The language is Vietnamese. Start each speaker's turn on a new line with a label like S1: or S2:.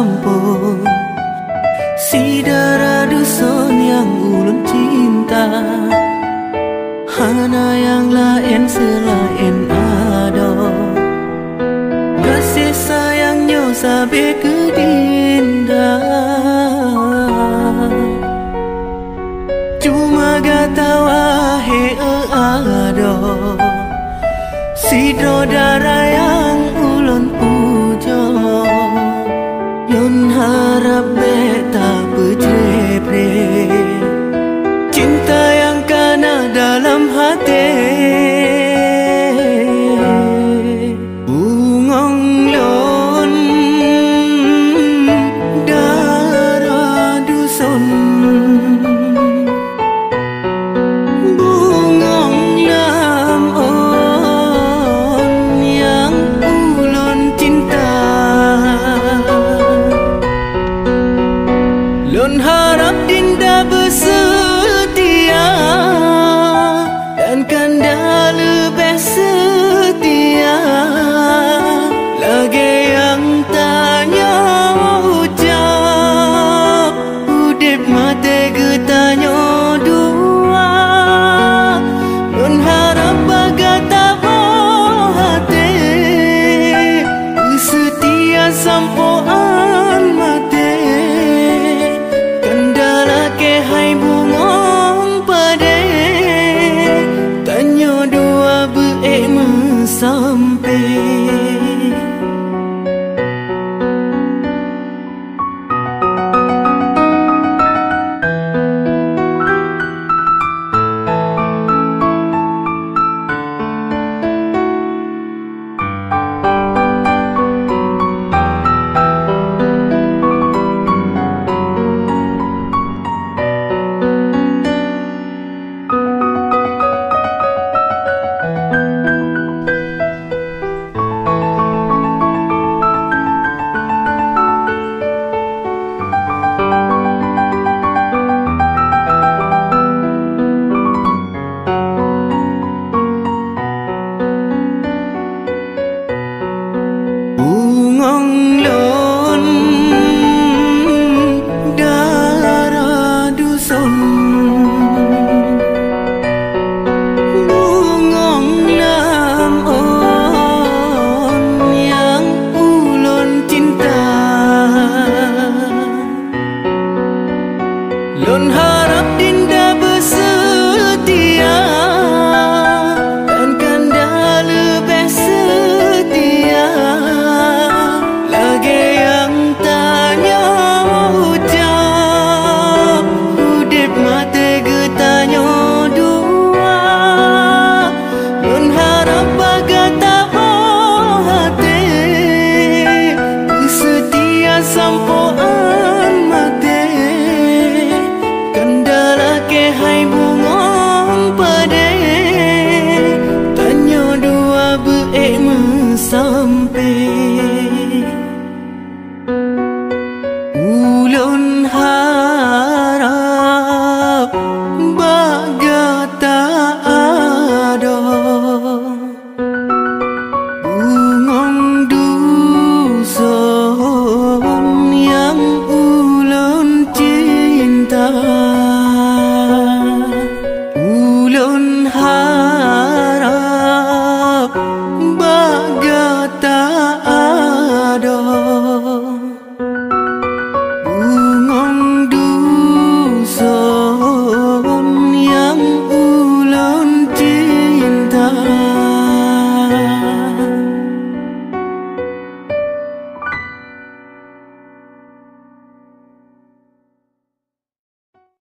S1: kampung Si darah dusun yang ulun cinta Hana yang lain selain ada Kasih sayangnya sampai ke dinda Cuma tahu he eh, ada Si darah yang dalam hati Bungong lon darah dusun Bungong lam on yang ulon cinta Lon harap dinda besar sampai be